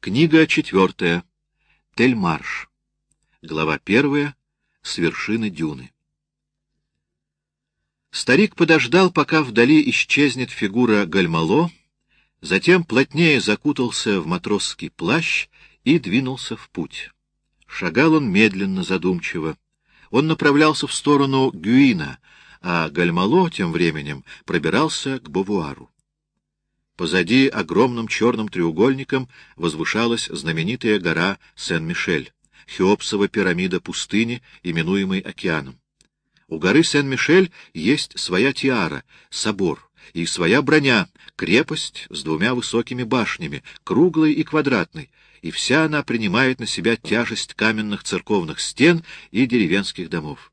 Книга четвертая. Тельмарш. Глава первая. С вершины дюны. Старик подождал, пока вдали исчезнет фигура Гальмало, затем плотнее закутался в матросский плащ и двинулся в путь. Шагал он медленно, задумчиво. Он направлялся в сторону Гюина, а Гальмало тем временем пробирался к Бовуару. Позади огромным черным треугольником возвышалась знаменитая гора Сен-Мишель, Хеопсова пирамида пустыни, именуемой океаном. У горы Сен-Мишель есть своя тиара, собор, и своя броня, крепость с двумя высокими башнями, круглой и квадратной, и вся она принимает на себя тяжесть каменных церковных стен и деревенских домов.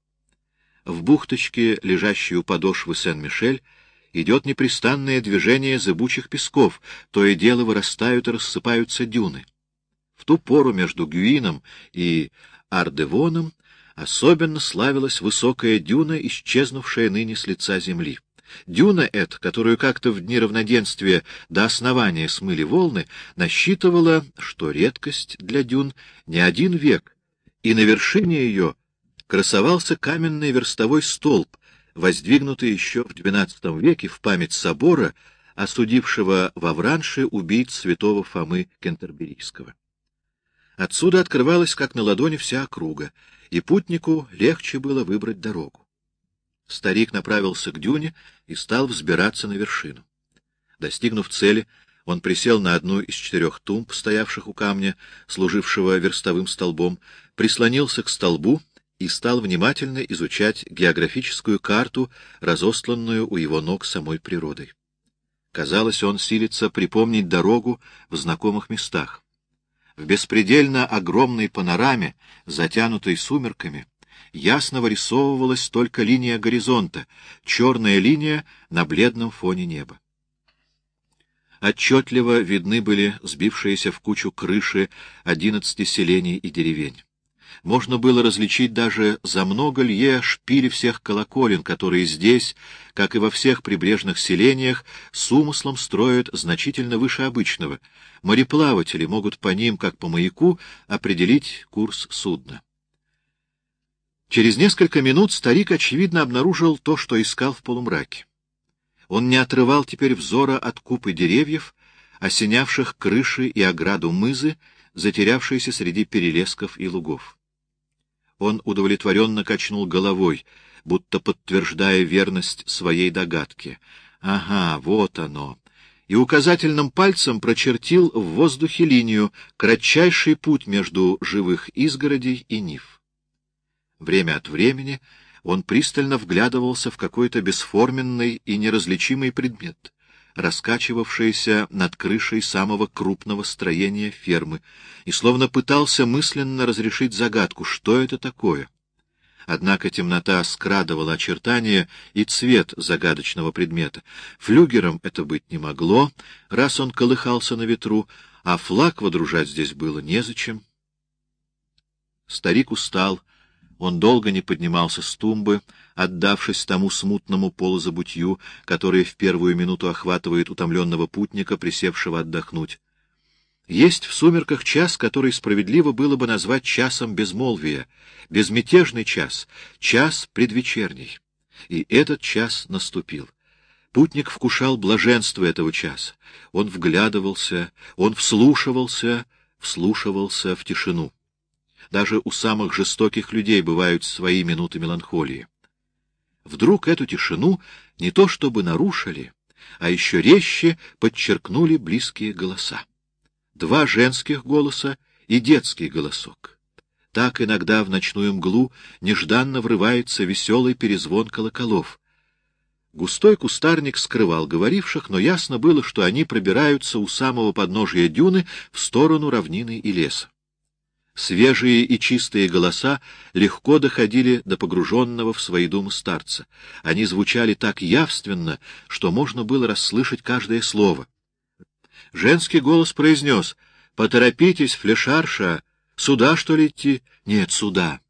В бухточке, лежащей у подошвы Сен-Мишель, идет непрестанное движение зыбучих песков, то и дело вырастают и рассыпаются дюны. В ту пору между Гюином и Ардевоном особенно славилась высокая дюна, исчезнувшая ныне с лица земли. Дюна эта, которую как-то в дни равноденствия до основания смыли волны, насчитывала, что редкость для дюн, не один век, и на вершине ее красовался каменный верстовой столб, воздвигнутый еще в XII веке в память собора, осудившего во Вранше убийц святого Фомы Кентерберийского. Отсюда открывалась, как на ладони, вся округа, и путнику легче было выбрать дорогу. Старик направился к дюне и стал взбираться на вершину. Достигнув цели, он присел на одну из четырех тумб, стоявших у камня, служившего верстовым столбом, прислонился к столбу и стал внимательно изучать географическую карту, разосланную у его ног самой природой. Казалось, он силится припомнить дорогу в знакомых местах. В беспредельно огромной панораме, затянутой сумерками, ясно вырисовывалась только линия горизонта, черная линия на бледном фоне неба. Отчетливо видны были сбившиеся в кучу крыши одиннадцати селений и деревень можно было различить даже за много лье шпили всех колоколен, которые здесь, как и во всех прибрежных селениях, с умыслом строят значительно выше обычного. Мореплаватели могут по ним, как по маяку, определить курс судна. Через несколько минут старик, очевидно, обнаружил то, что искал в полумраке. Он не отрывал теперь взора от купы деревьев, осенявших крыши и ограду мызы, затерявшиеся среди перелесков и лугов. Он удовлетворенно качнул головой, будто подтверждая верность своей догадки. Ага, вот оно. И указательным пальцем прочертил в воздухе линию, кратчайший путь между живых изгородей и нив. Время от времени он пристально вглядывался в какой-то бесформенный и неразличимый предмет раскачивавшаяся над крышей самого крупного строения фермы, и словно пытался мысленно разрешить загадку, что это такое. Однако темнота скрадывала очертания и цвет загадочного предмета. Флюгером это быть не могло, раз он колыхался на ветру, а флаг водружать здесь было незачем. Старик устал, он долго не поднимался с тумбы, отдавшись тому смутному полузабутью, которое в первую минуту охватывает утомленного путника, присевшего отдохнуть. Есть в сумерках час, который справедливо было бы назвать часом безмолвия, безмятежный час, час предвечерний. И этот час наступил. Путник вкушал блаженство этого часа. Он вглядывался, он вслушивался, вслушивался в тишину. Даже у самых жестоких людей бывают свои минуты меланхолии. Вдруг эту тишину не то чтобы нарушили, а еще резче подчеркнули близкие голоса. Два женских голоса и детский голосок. Так иногда в ночную мглу нежданно врывается веселый перезвон колоколов. Густой кустарник скрывал говоривших, но ясно было, что они пробираются у самого подножия дюны в сторону равнины и леса. Свежие и чистые голоса легко доходили до погруженного в свои думы старца. Они звучали так явственно, что можно было расслышать каждое слово. Женский голос произнес «Поторопитесь, флешарша! Сюда, что ли, идти?» «Нет, сюда!»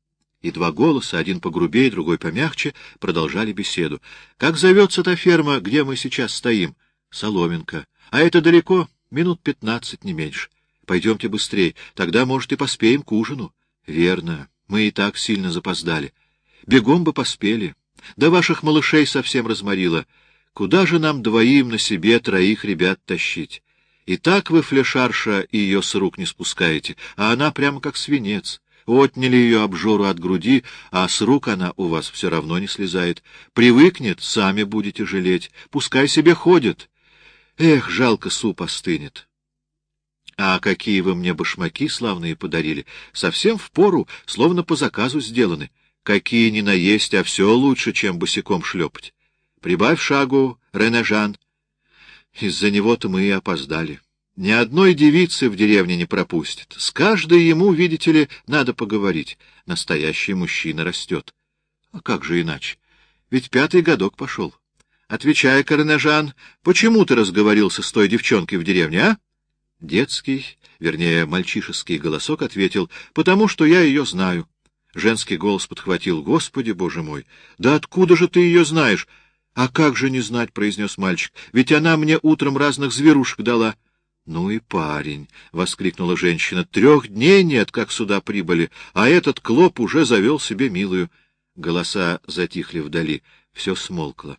И два голоса, один погрубее, другой помягче, продолжали беседу. «Как зовется та ферма, где мы сейчас стоим?» «Соломенка. А это далеко? Минут пятнадцать, не меньше. Пойдемте быстрей, тогда, может, и поспеем к ужину. Верно, мы и так сильно запоздали. Бегом бы поспели. Да ваших малышей совсем разморило. Куда же нам двоим на себе троих ребят тащить? И так вы, флешарша, и ее с рук не спускаете, а она прямо как свинец. Отняли ее обжору от груди, а с рук она у вас все равно не слезает. Привыкнет, сами будете жалеть. Пускай себе ходит. Эх, жалко, суп остынет. А какие вы мне башмаки славные подарили. Совсем в пору, словно по заказу сделаны. Какие ни наесть, а все лучше, чем босиком шлепать. Прибавь шагу, Ренежан. Из-за него-то мы и опоздали. Ни одной девицы в деревне не пропустит. С каждой ему, видите ли, надо поговорить. Настоящий мужчина растет. А как же иначе? Ведь пятый годок пошел. Отвечай, Корнежан, почему ты разговорился с той девчонкой в деревне, а? Детский, вернее, мальчишеский голосок ответил, потому что я ее знаю. Женский голос подхватил, Господи, Боже мой, да откуда же ты ее знаешь? А как же не знать, произнес мальчик, ведь она мне утром разных зверушек дала. — Ну и парень! — воскликнула женщина. — Трех дней нет, как сюда прибыли, а этот клоп уже завел себе милую. Голоса затихли вдали, все смолкло.